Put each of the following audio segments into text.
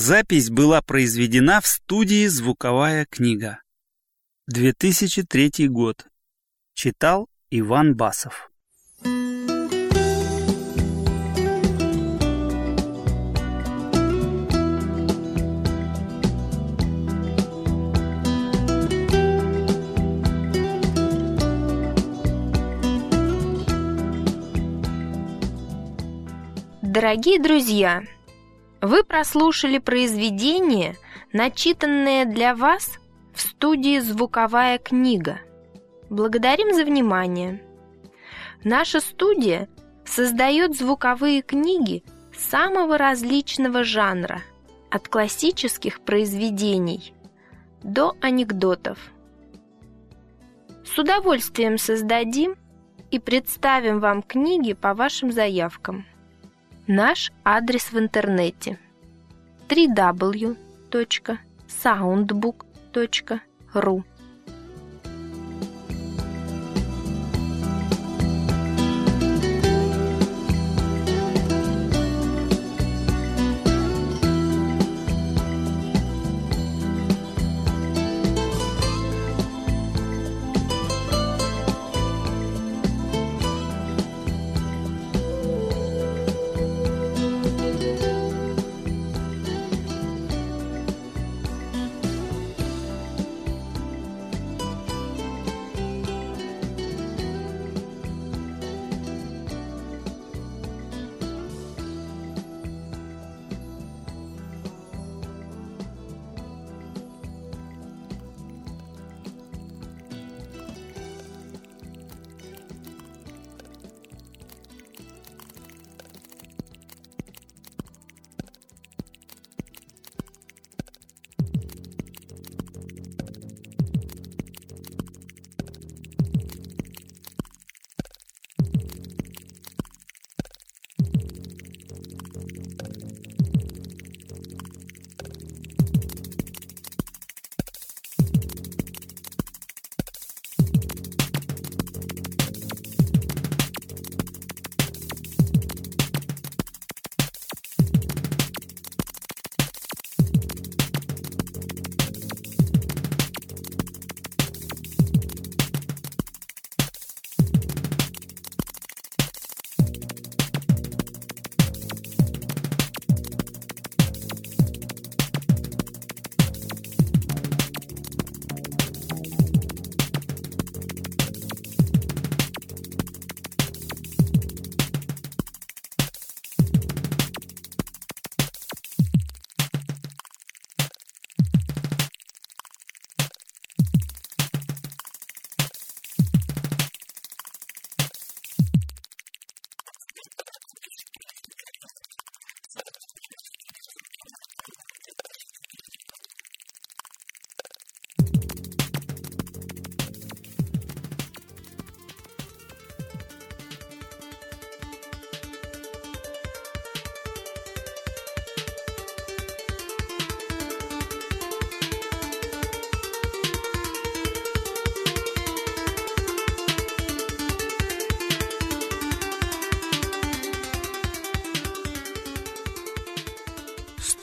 Запись была произведена в студии «Звуковая книга». 2003 год. Читал Иван Басов. Дорогие друзья, вы прослушали произведение, начитанное для вас в студии «Звуковая книга». Благодарим за внимание. Наша студия создает звуковые книги самого различного жанра, от классических произведений до анекдотов. С удовольствием создадим и представим вам книги по вашим заявкам. Наш адрес в интернете. www.soundbook.ru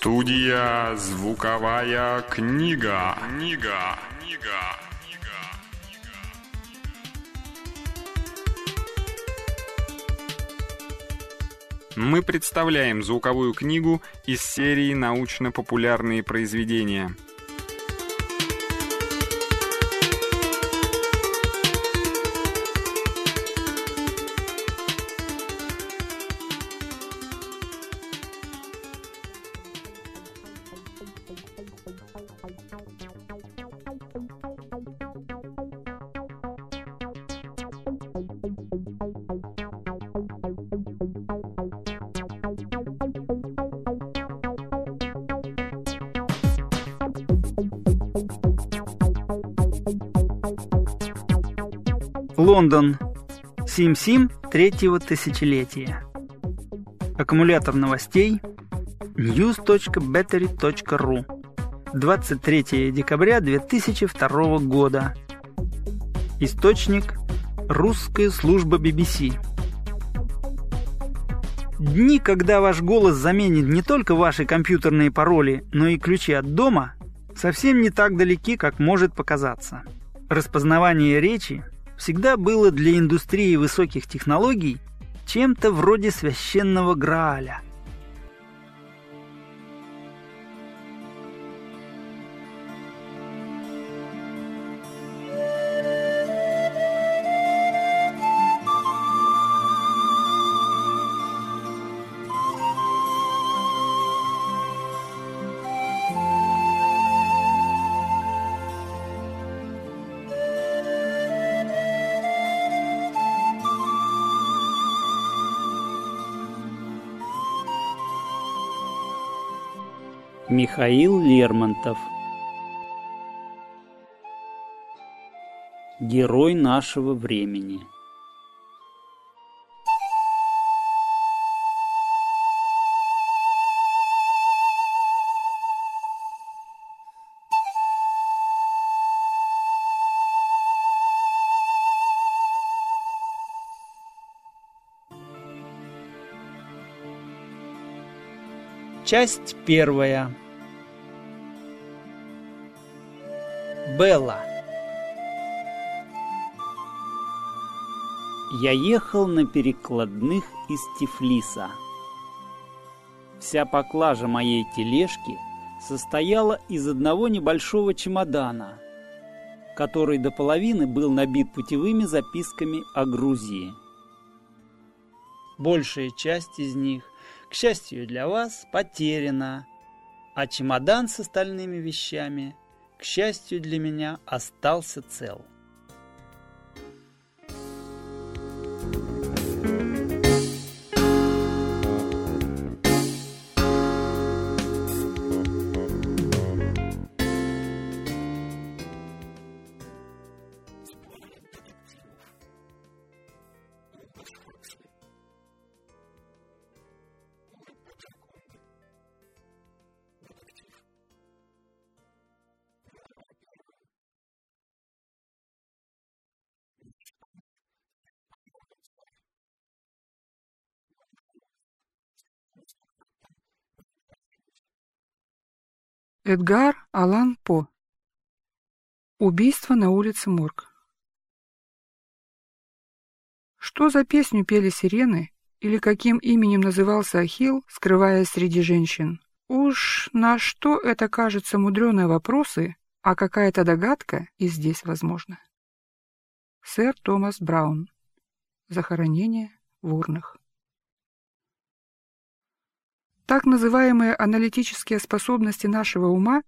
Студия «Звуковая книга». Книга. Книга. Мы представляем звуковую книгу из серии «Научно-популярные произведения». Лондон. Сим-Сим третьего тысячелетия. Аккумулятор новостей news.battery.ru 23 декабря 2002 года. Источник Русская служба BBC. Дни, когда ваш голос заменит не только ваши компьютерные пароли, но и ключи от дома, совсем не так далеки, как может показаться. Распознавание речи всегда было для индустрии высоких технологий чем-то вроде священного Грааля. Михаил Лермонтов Герой нашего времени Часть первая. Белла. Я ехал на перекладных из Тифлиса. Вся поклажа моей тележки состояла из одного небольшого чемодана, который до половины был набит путевыми записками о Грузии. Большая часть из них к счастью для вас, потеряна, а чемодан с остальными вещами, к счастью для меня, остался цел. Эдгар Алан По. Убийство на улице Морг. Что за песню пели сирены, или каким именем назывался Ахилл, скрываясь среди женщин? Уж на что это кажется мудреные вопросы, а какая-то догадка и здесь возможна. Сэр Томас Браун. Захоронение в урнах. Так называемые аналитические способности нашего ума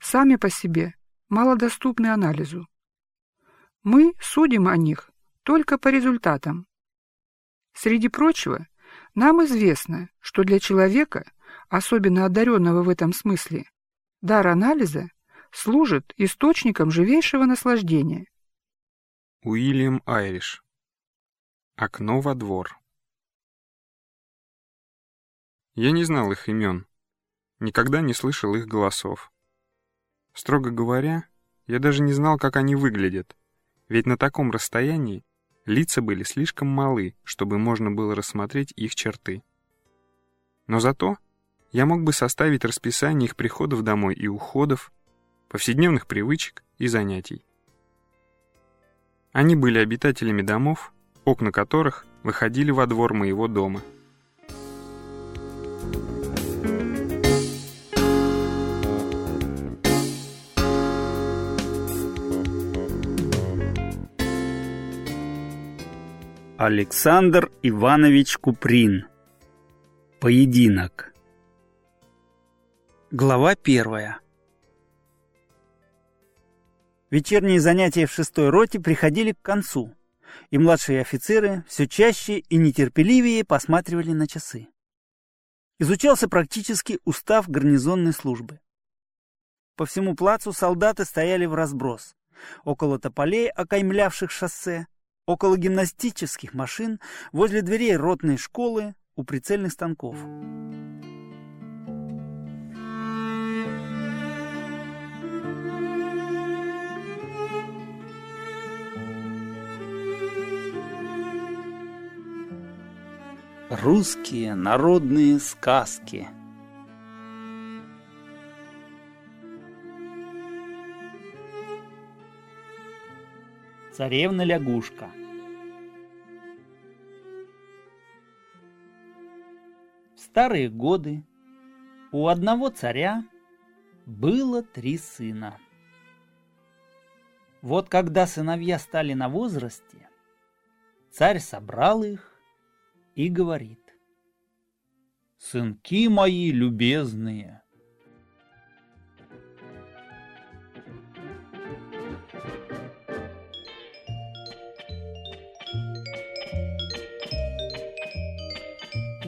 сами по себе малодоступны анализу. Мы судим о них только по результатам. Среди прочего, нам известно, что для человека, особенно одаренного в этом смысле, дар анализа служит источником живейшего наслаждения. Уильям Айриш. Окно во двор. Я не знал их имен, никогда не слышал их голосов. Строго говоря, я даже не знал, как они выглядят, ведь на таком расстоянии лица были слишком малы, чтобы можно было рассмотреть их черты. Но зато я мог бы составить расписание их приходов домой и уходов, повседневных привычек и занятий. Они были обитателями домов, окна которых выходили во двор моего дома — Александр Иванович Куприн. Поединок. Глава первая. Вечерние занятия в шестой роте приходили к концу, и младшие офицеры все чаще и нетерпеливее посматривали на часы. Изучался практически устав гарнизонной службы. По всему плацу солдаты стояли в разброс. Около тополей, окаймлявших шоссе, около гимнастических машин, возле дверей ротной школы, у прицельных станков. Русские народные сказки. Царевна-лягушка В старые годы у одного царя было три сына. Вот когда сыновья стали на возрасте, царь собрал их и говорит. «Сынки мои любезные!»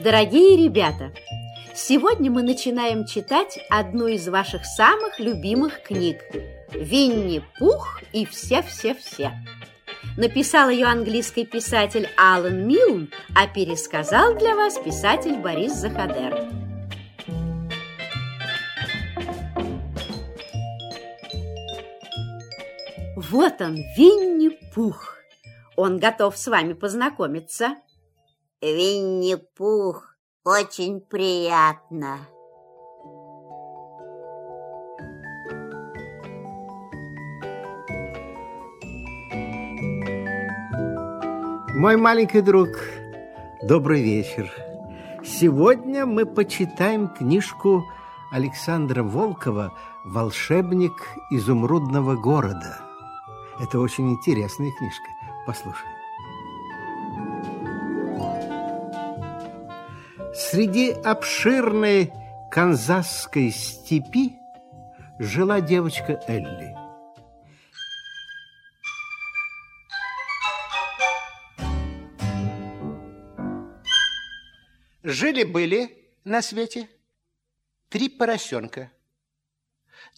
Дорогие ребята, сегодня мы начинаем читать одну из ваших самых любимых книг «Винни-Пух и все-все-все». Написал ее английский писатель Алан Милн, а пересказал для вас писатель Борис Захадер. Вот он, Винни-Пух. Он готов с вами познакомиться. Винни-Пух, очень приятно. Мой маленький друг, добрый вечер. Сегодня мы почитаем книжку Александра Волкова «Волшебник изумрудного города». Это очень интересная книжка. Послушай. Среди обширной канзасской степи жила девочка Элли. Жили-были на свете три поросенка,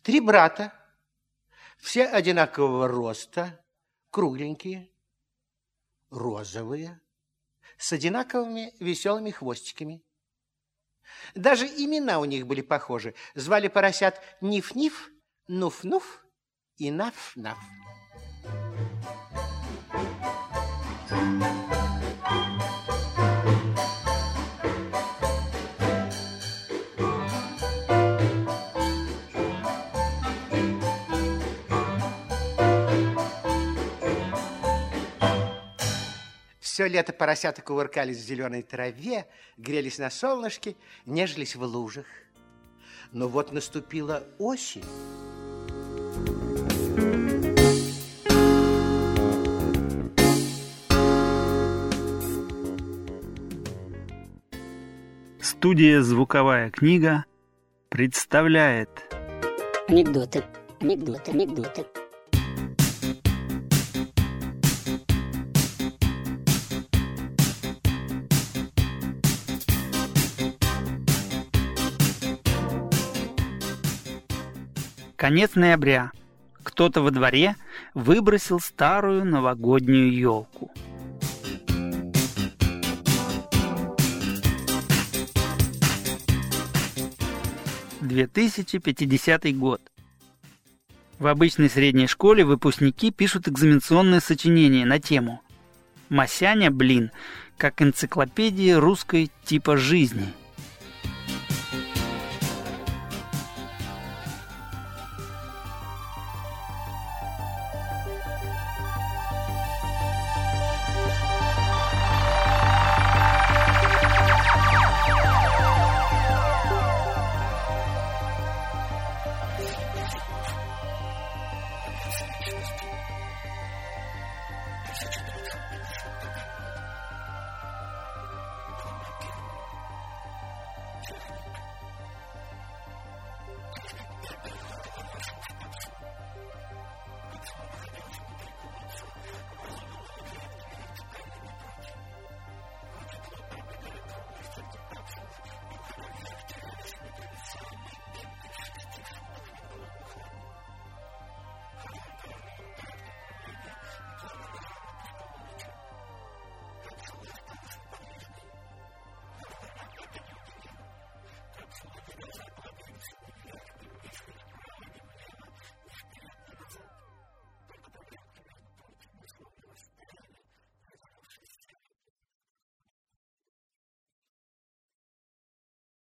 три брата, все одинакового роста, кругленькие, розовые, с одинаковыми веселыми хвостиками. Даже имена у них были похожи. Звали поросят Ниф-Ниф, Нуф-Нуф и Наф-Наф. Все лето поросята кувыркались в зеленой траве, грелись на солнышке, нежились в лужах. Но вот наступила осень. Студия «Звуковая книга» представляет Анекдоты, анекдоты, анекдоты. Конец ноября. Кто-то во дворе выбросил старую новогоднюю елку. Две тысячи пятидесятый год. В обычной средней школе выпускники пишут экзаменационное сочинение на тему «Масяня, блин, как энциклопедия русской типа жизни».